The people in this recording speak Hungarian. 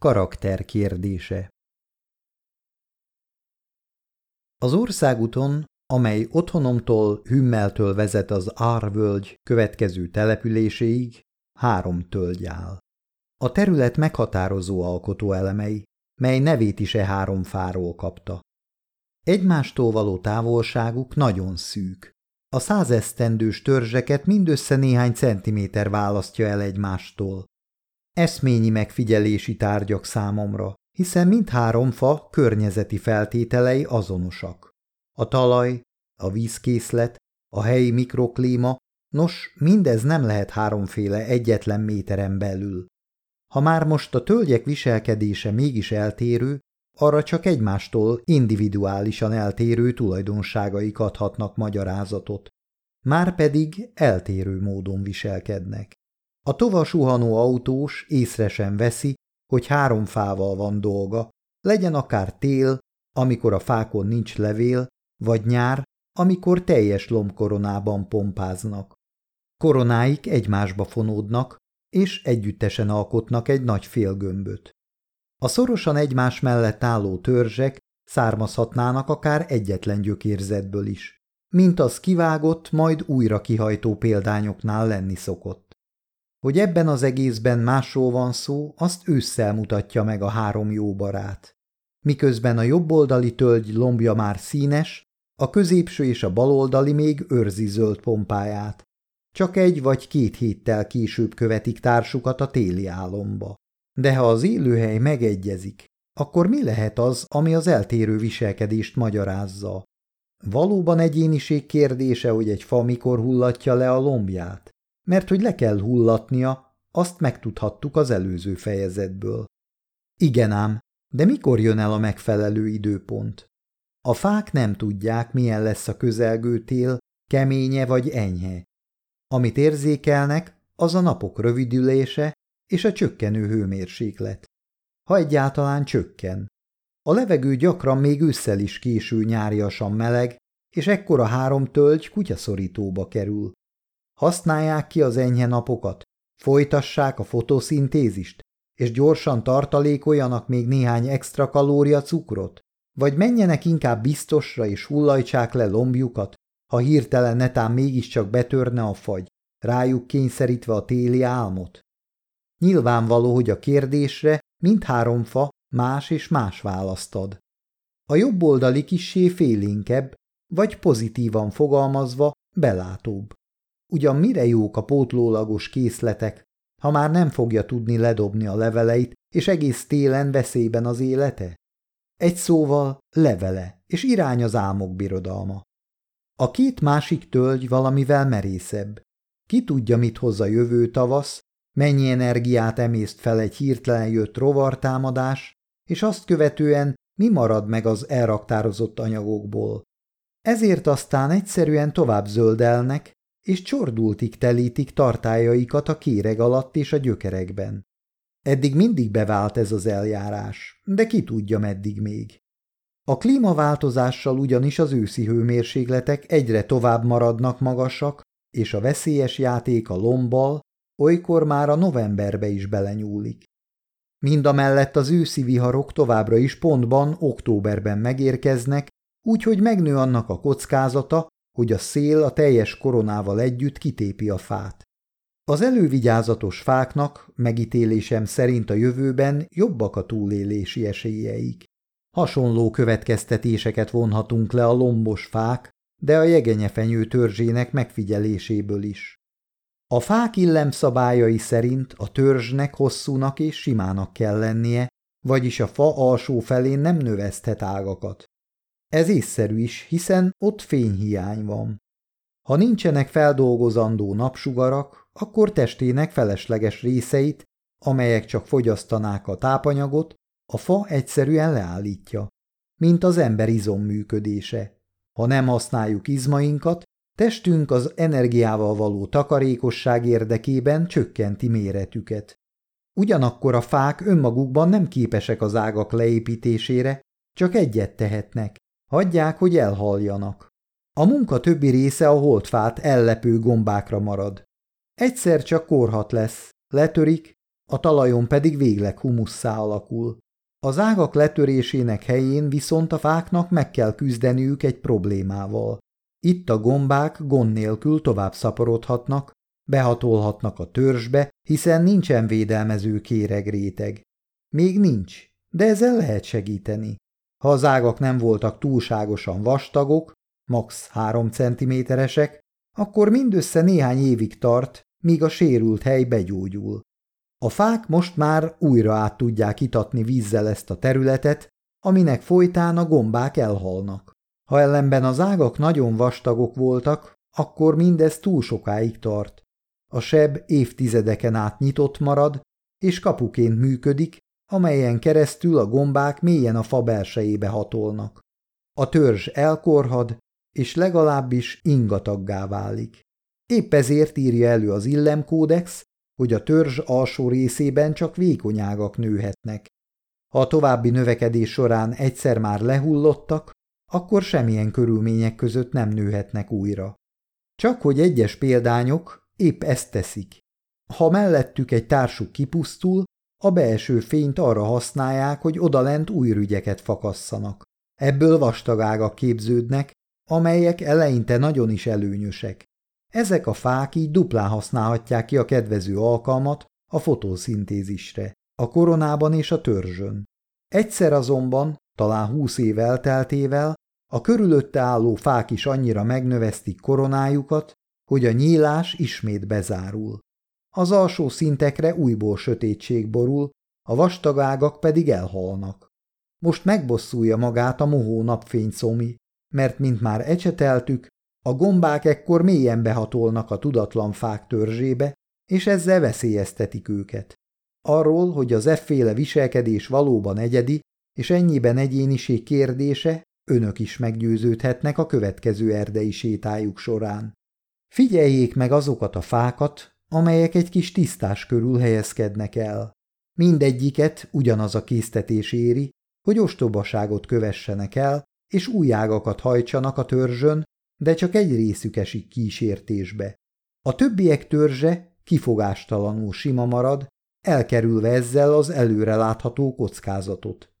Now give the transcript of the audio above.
Karakter kérdése Az országúton, amely otthonomtól Hümmeltől vezet az Árvölgy következő településéig, három tölgy áll. A terület meghatározó alkotóelemei, mely nevét is e három fáról kapta. Egymástól való távolságuk nagyon szűk. A százesztendős törzseket mindössze néhány centiméter választja el egymástól. Eszményi megfigyelési tárgyak számomra, hiszen mindhárom fa környezeti feltételei azonosak. A talaj, a vízkészlet, a helyi mikroklíma, nos, mindez nem lehet háromféle egyetlen méteren belül. Ha már most a tölgyek viselkedése mégis eltérő, arra csak egymástól individuálisan eltérő tulajdonságaik adhatnak magyarázatot. Márpedig eltérő módon viselkednek. A tova suhanó autós észre sem veszi, hogy három fával van dolga, legyen akár tél, amikor a fákon nincs levél, vagy nyár, amikor teljes lombkoronában pompáznak. Koronáik egymásba fonódnak, és együttesen alkotnak egy nagy félgömböt. A szorosan egymás mellett álló törzsek származhatnának akár egyetlen gyökérzetből is, mint az kivágott, majd újra kihajtó példányoknál lenni szokott. Hogy ebben az egészben másról van szó, azt ősszel mutatja meg a három jó barát. Miközben a jobboldali tölgy lombja már színes, a középső és a baloldali még őrzi zöld pompáját. Csak egy vagy két héttel később követik társukat a téli álomba. De ha az élőhely megegyezik, akkor mi lehet az, ami az eltérő viselkedést magyarázza? Valóban egyéniség kérdése, hogy egy fa mikor hullatja le a lombját? Mert hogy le kell hullatnia, azt megtudhattuk az előző fejezetből. Igen ám, de mikor jön el a megfelelő időpont? A fák nem tudják, milyen lesz a közelgő tél, keménye vagy enyhe. Amit érzékelnek, az a napok rövidülése és a csökkenő hőmérséklet. Ha egyáltalán csökken. A levegő gyakran még ősszel is késő nyáriasan meleg, és ekkor a három tölgy kutyaszorítóba kerül. Használják ki az enyhe napokat, folytassák a fotoszintézist, és gyorsan tartalékoljanak még néhány extra kalória cukrot, vagy menjenek inkább biztosra és hullajtsák le lombjukat, ha hirtelen netán mégiscsak betörne a fagy, rájuk kényszerítve a téli álmot. Nyilvánvaló, hogy a kérdésre mindhárom fa más és más választ ad. A jobb oldali kissé félénkebb, vagy pozitívan fogalmazva belátóbb. Ugyan mire jók a pótlólagos készletek, ha már nem fogja tudni ledobni a leveleit, és egész télen veszélyben az élete? Egy szóval levele, és irány az álmok birodalma. A két másik tölgy valamivel merészebb. Ki tudja, mit hoz a jövő tavasz, mennyi energiát emészt fel egy hirtelen jött rovartámadás, és azt követően mi marad meg az elraktározott anyagokból. Ezért aztán egyszerűen tovább zöldelnek, és csordultig telítik tartályaikat a kéreg alatt és a gyökerekben. Eddig mindig bevált ez az eljárás, de ki tudja meddig még. A klímaváltozással ugyanis az őszi hőmérsékletek egyre tovább maradnak magasak, és a veszélyes játék a lombbal olykor már a novemberbe is belenyúlik. Mindamellett az őszi viharok továbbra is pontban októberben megérkeznek, úgyhogy megnő annak a kockázata, hogy a szél a teljes koronával együtt kitépi a fát. Az elővigyázatos fáknak megítélésem szerint a jövőben jobbak a túlélési esélyeik. Hasonló következtetéseket vonhatunk le a lombos fák, de a jegenyefenyő törzsének megfigyeléséből is. A fák illemszabályai szerint a törzsnek hosszúnak és simának kell lennie, vagyis a fa alsó felén nem növeszthet ágakat. Ez észszerű is, hiszen ott fényhiány van. Ha nincsenek feldolgozandó napsugarak, akkor testének felesleges részeit, amelyek csak fogyasztanák a tápanyagot, a fa egyszerűen leállítja, mint az ember izom működése. Ha nem használjuk izmainkat, testünk az energiával való takarékosság érdekében csökkenti méretüket. Ugyanakkor a fák önmagukban nem képesek az ágak leépítésére, csak egyet tehetnek, hagyják, hogy elhaljanak. A munka többi része a holdfát ellepő gombákra marad. Egyszer csak korhat lesz, letörik, a talajon pedig végleg humusszá alakul. Az ágak letörésének helyén viszont a fáknak meg kell küzdeniük egy problémával. Itt a gombák gond nélkül tovább szaporodhatnak, behatolhatnak a törzsbe, hiszen nincsen védelmező kéregréteg. Még nincs, de ezzel lehet segíteni. Ha az ágak nem voltak túlságosan vastagok, max. 3 centiméteresek, akkor mindössze néhány évig tart, míg a sérült hely begyógyul. A fák most már újra át tudják itatni vízzel ezt a területet, aminek folytán a gombák elhalnak. Ha ellenben az ágak nagyon vastagok voltak, akkor mindez túl sokáig tart. A seb évtizedeken át nyitott marad, és kapuként működik, amelyen keresztül a gombák mélyen a fa belsejébe hatolnak. A törzs elkorhad, és legalábbis ingataggá válik. Épp ezért írja elő az illemkódex, hogy a törzs alsó részében csak vékony ágak nőhetnek. Ha a további növekedés során egyszer már lehullottak, akkor semmilyen körülmények között nem nőhetnek újra. Csak hogy egyes példányok épp ezt teszik. Ha mellettük egy társuk kipusztul, a belső fényt arra használják, hogy odalent új rügyeket fakasszanak. Ebből vastag ágak képződnek, amelyek eleinte nagyon is előnyösek. Ezek a fák így duplán használhatják ki a kedvező alkalmat a fotoszintézisre, a koronában és a törzsön. Egyszer azonban, talán húsz év elteltével, a körülötte álló fák is annyira megnöveztik koronájukat, hogy a nyílás ismét bezárul. Az alsó szintekre újból sötétség borul, a vastag ágak pedig elhalnak. Most megbosszulja magát a mohó napfényszomi, mert mint már ecseteltük, a gombák ekkor mélyen behatolnak a tudatlan fák törzsébe, és ezzel veszélyeztetik őket. Arról, hogy az efféle viselkedés valóban egyedi, és ennyiben egyéniség kérdése, önök is meggyőződhetnek a következő erdei sétájuk során. Figyeljék meg azokat a fákat, amelyek egy kis tisztás körül helyezkednek el. Mindegyiket ugyanaz a késztetés éri, hogy ostobaságot kövessenek el, és új ágakat hajtsanak a törzsön, de csak egy részük esik kísértésbe. A többiek törzse kifogástalanul sima marad, elkerülve ezzel az előre látható kockázatot.